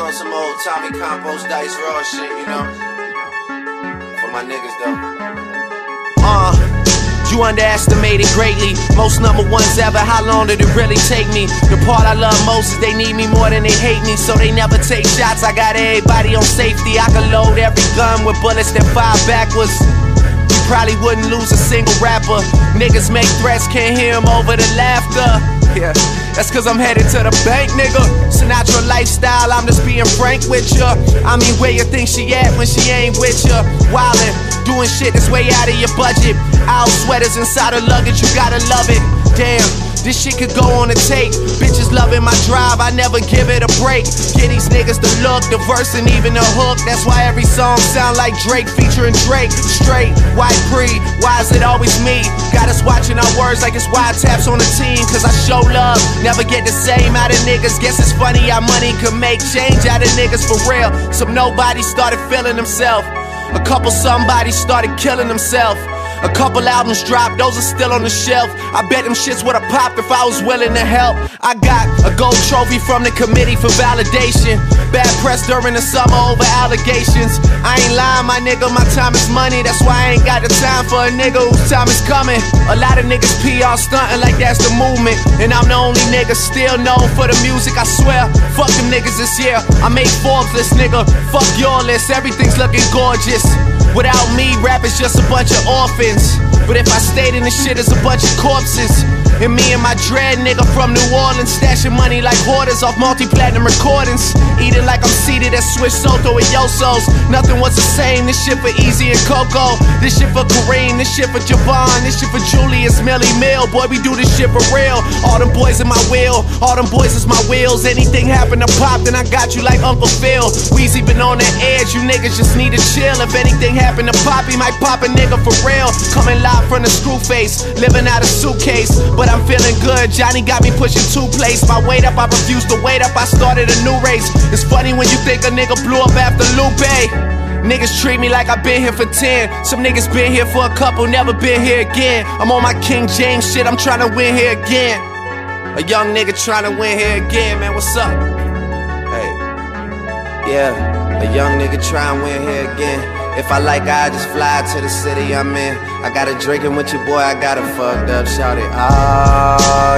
on some old Tommy Campos Dice Raw shit, you know? For my niggas though. Uh, you underestimated greatly. Most number ones ever. How long did it really take me? The part I love most is they need me more than they hate me, so they never take shots. I got everybody on safety. I can load every gun with bullets that fire backwards. You probably wouldn't lose a single rapper. Niggas make threats, can't hear them over the laughter. Yeah, that's cause I'm headed to the bank, nigga. Sinatra lifestyle, I'm just being frank with ya. I mean, where you think she at when she ain't with ya? Wildin', doing shit that's way out of your budget. Owl sweaters inside her luggage, you gotta love it. Damn. This shit could go on a tape. Bitches loving my drive, I never give it a break. Get these niggas the look, the verse, and even the hook. That's why every song sound like Drake featuring Drake. Straight, white pre, Got our words like it's wiretaps on the team. Cause I show love, never get the same out of niggas. Guess it's funny how money can make change out of niggas for real. Some nobody started feeling themselves. A couple somebody started killing themselves. A couple albums dropped, those are still on the shelf. I bet them shits would've popped if I was willing to help. I got a gold trophy from the committee for validation. Bad press during the summer over allegations. I ain't lying, my nigga, my time is money. That's why I ain't got the time for a nigga whose time is coming. A lot of niggas PR stunting like that's the movement. And I'm the only nigga still known for the music, I swear. Fuck them niggas this year. I made Forbes list, nigga. Fuck your list, everything's looking gorgeous. Without me, rap is just a bunch of orphans. But if I stayed in the shit, it's a bunch of corpses. And me and my dread nigga from New Orleans, stashing money like hoarders off multi platinum recordings. Eating like I'm seated at Swiss Soto with Yosos. Nothing was the same. This shit for Easy and Coco. This shit for Kareem. This shit for Javon. This shit for Julius Millie Mill. Boy, we do this shit for real. All them boys in my wheel. All them boys is my wheels. Anything happen to pop, then I got you like Uncle Phil. Weezy been on the edge. You niggas just need to chill. If anything happen to pop, he might pop a nigga for real. Coming live from the screw face. Living out a suitcase. But I'm feeling good. Johnny got me pushing two plates. My weight up, I refuse to wait up. I started a new race. It's funny when you think a nigga blew up after Lupe. Niggas treat me like i been here for 10. Some niggas been here for a couple, never been here again. I'm on my King James shit, I'm trying to win here again. A young nigga trying to win here again, man, what's up? Hey. Yeah, a young nigga try and win here again. If I like I just fly to the city I'm in. I got a drinking with your boy, I got a fucked up, shout it. Oh.